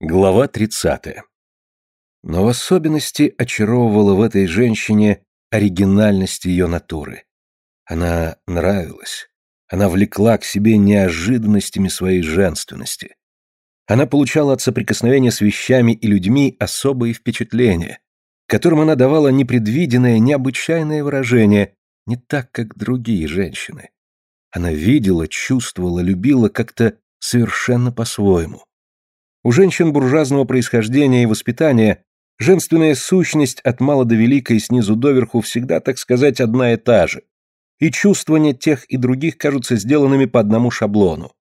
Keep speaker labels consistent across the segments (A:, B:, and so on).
A: Глава 30. Но в особенности очаровывала в этой женщине оригинальность ее натуры. Она нравилась. Она влекла к себе неожиданностями своей женственности. Она получала от соприкосновения с вещами и людьми особые впечатления, которым она давала непредвиденное, необычайное выражение, не так, как другие женщины. Она видела, чувствовала, любила как-то совершенно по-своему. У женщин буржуазного происхождения и воспитания женственная сущность от мала до велика и снизу доверху всегда, так сказать, одна и та же. И чувствования тех и других кажутся сделанными по одному шаблону.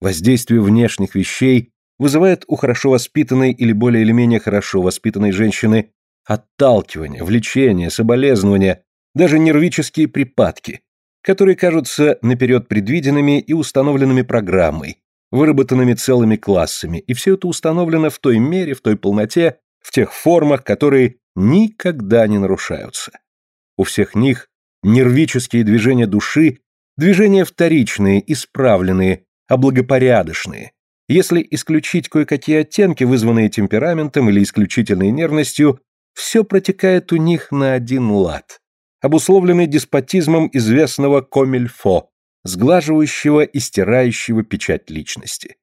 A: Воздействие внешних вещей вызывает у хорошо воспитанной или более или менее хорошо воспитанной женщины отталкивание, влечение, соболезнования, даже нервические припадки, которые кажутся наперед предвиденными и установленными программой, выработанными целыми классами, и все это установлено в той мере, в той полноте, в тех формах, которые никогда не нарушаются. У всех них нервические движения души, движения вторичные, исправленные, а благопорядочные. Если исключить кое-какие оттенки, вызванные темпераментом или исключительной нервностью, все протекает у них на один лад, обусловленный деспотизмом известного комильфо, сглаживающего и стирающего печать личности.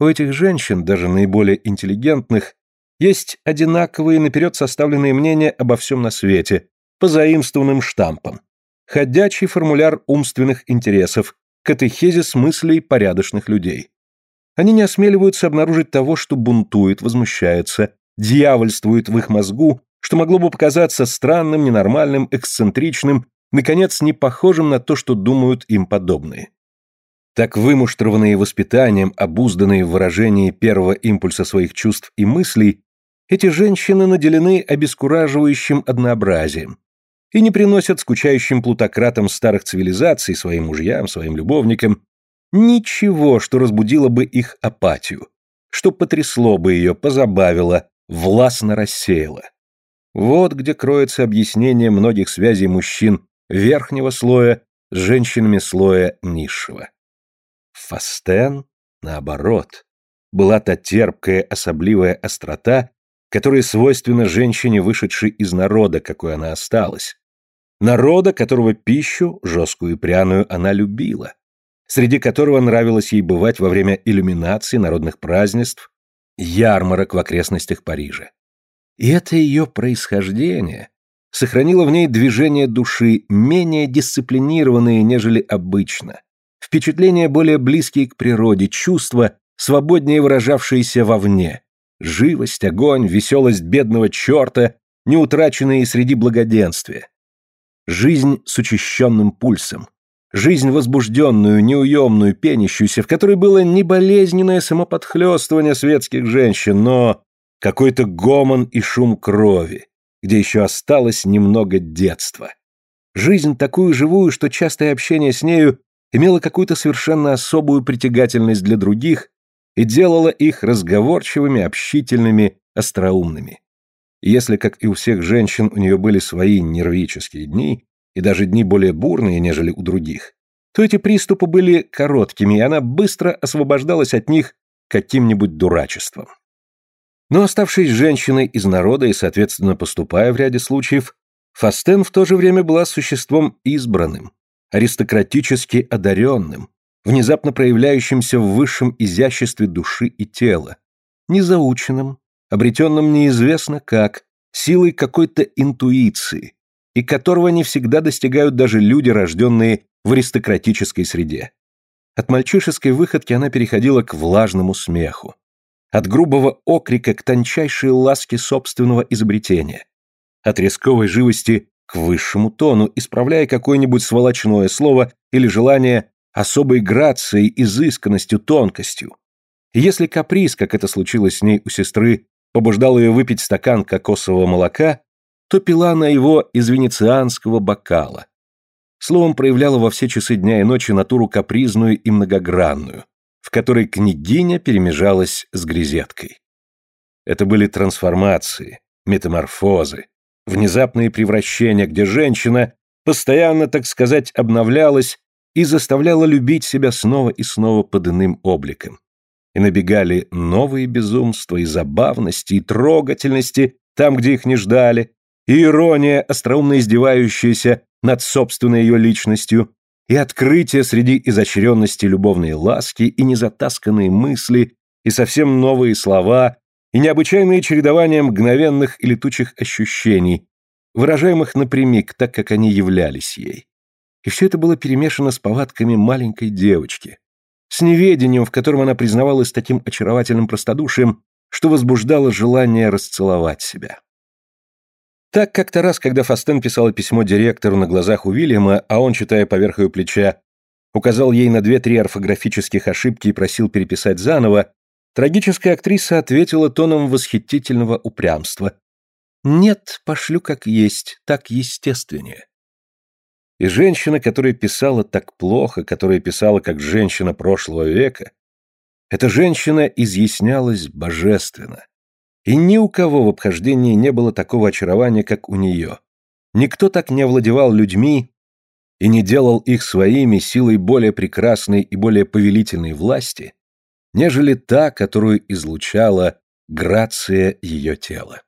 A: У этих женщин, даже наиболее интеллигентных, есть одинаковые наперед составленные мнения обо всем на свете, по заимствованным штампам. Ходячий формуляр умственных интересов, катехезис мыслей порядочных людей. Они не осмеливаются обнаружить того, что бунтует, возмущается, дьявольствует в их мозгу, что могло бы показаться странным, ненормальным, эксцентричным наконец, не похожим на то, что думают им подобные. Так вымуштрованные воспитанием, обузданные в выражении первого импульса своих чувств и мыслей, эти женщины наделены обескураживающим однообразием и не приносят скучающим плутократам старых цивилизаций, своим мужьям, своим любовникам, ничего, что разбудило бы их апатию, что потрясло бы ее, позабавило, властно рассеяло. Вот где кроется объяснение многих связей мужчин верхнего слоя с женщинами слоя низшего. Фастен, наоборот, была та терпкая особливая острота, которая свойственна женщине, вышедшей из народа, какой она осталась. Народа, которого пищу, жесткую и пряную, она любила, среди которого нравилось ей бывать во время иллюминаций, народных празднеств, ярмарок в окрестностях Парижа. И это ее происхождение, сохранила в ней движение души, менее дисциплинированные, нежели обычно, впечатления более близкие к природе, чувства, свободнее выражавшиеся вовне, живость, огонь, веселость бедного черта, не утраченные среди благоденствия. Жизнь с учащенным пульсом, жизнь возбужденную, неуемную, пенящуюся, в которой было не болезненное самоподхлестывание светских женщин, но какой-то гомон и шум крови, где еще осталось немного детства. Жизнь такую живую, что частое общение с нею имело какую-то совершенно особую притягательность для других и делало их разговорчивыми, общительными, остроумными. Если, как и у всех женщин, у нее были свои нервические дни, и даже дни более бурные, нежели у других, то эти приступы были короткими, и она быстро освобождалась от них каким-нибудь дурачеством. Но оставшись женщиной из народа и, соответственно, поступая в ряде случаев, Фастен в то же время была существом избранным, аристократически одаренным, внезапно проявляющимся в высшем изяществе души и тела, незаученным, обретенным неизвестно как, силой какой-то интуиции, и которого не всегда достигают даже люди, рожденные в аристократической среде. От мальчишеской выходки она переходила к влажному смеху от грубого окрика к тончайшей ласке собственного изобретения, от резковой живости к высшему тону, исправляя какое-нибудь сволочное слово или желание особой грацией, изысканностью, тонкостью. Если каприз, как это случилось с ней у сестры, побуждал ее выпить стакан кокосового молока, то пила она его из венецианского бокала. Словом, проявляла во все часы дня и ночи натуру капризную и многогранную, в которой княгиня перемежалась с грезеткой. Это были трансформации, метаморфозы, внезапные превращения, где женщина постоянно, так сказать, обновлялась и заставляла любить себя снова и снова под иным обликом. и набегали новые безумства и забавности, и трогательности там, где их не ждали, и ирония, остроумно издевающаяся над собственной ее личностью, и открытие среди изощренности любовной ласки, и незатасканные мысли, и совсем новые слова, и необычайные чередования мгновенных и летучих ощущений, выражаемых напрямик, так как они являлись ей. И все это было перемешано с повадками маленькой девочки, с неведением, в котором она признавалась таким очаровательным простодушием, что возбуждало желание расцеловать себя. Так как-то раз, когда Фастен писала письмо директору на глазах у Уильяма, а он, читая поверх ее плеча, указал ей на две-три орфографических ошибки и просил переписать заново, трагическая актриса ответила тоном восхитительного упрямства. «Нет, пошлю как есть, так естественнее». И женщина, которая писала так плохо, которая писала как женщина прошлого века, эта женщина изъяснялась божественно. И ни у кого в обхождении не было такого очарования, как у нее. Никто так не овладевал людьми и не делал их своими силой более прекрасной и более повелительной власти, нежели та, которую излучала грация ее тела.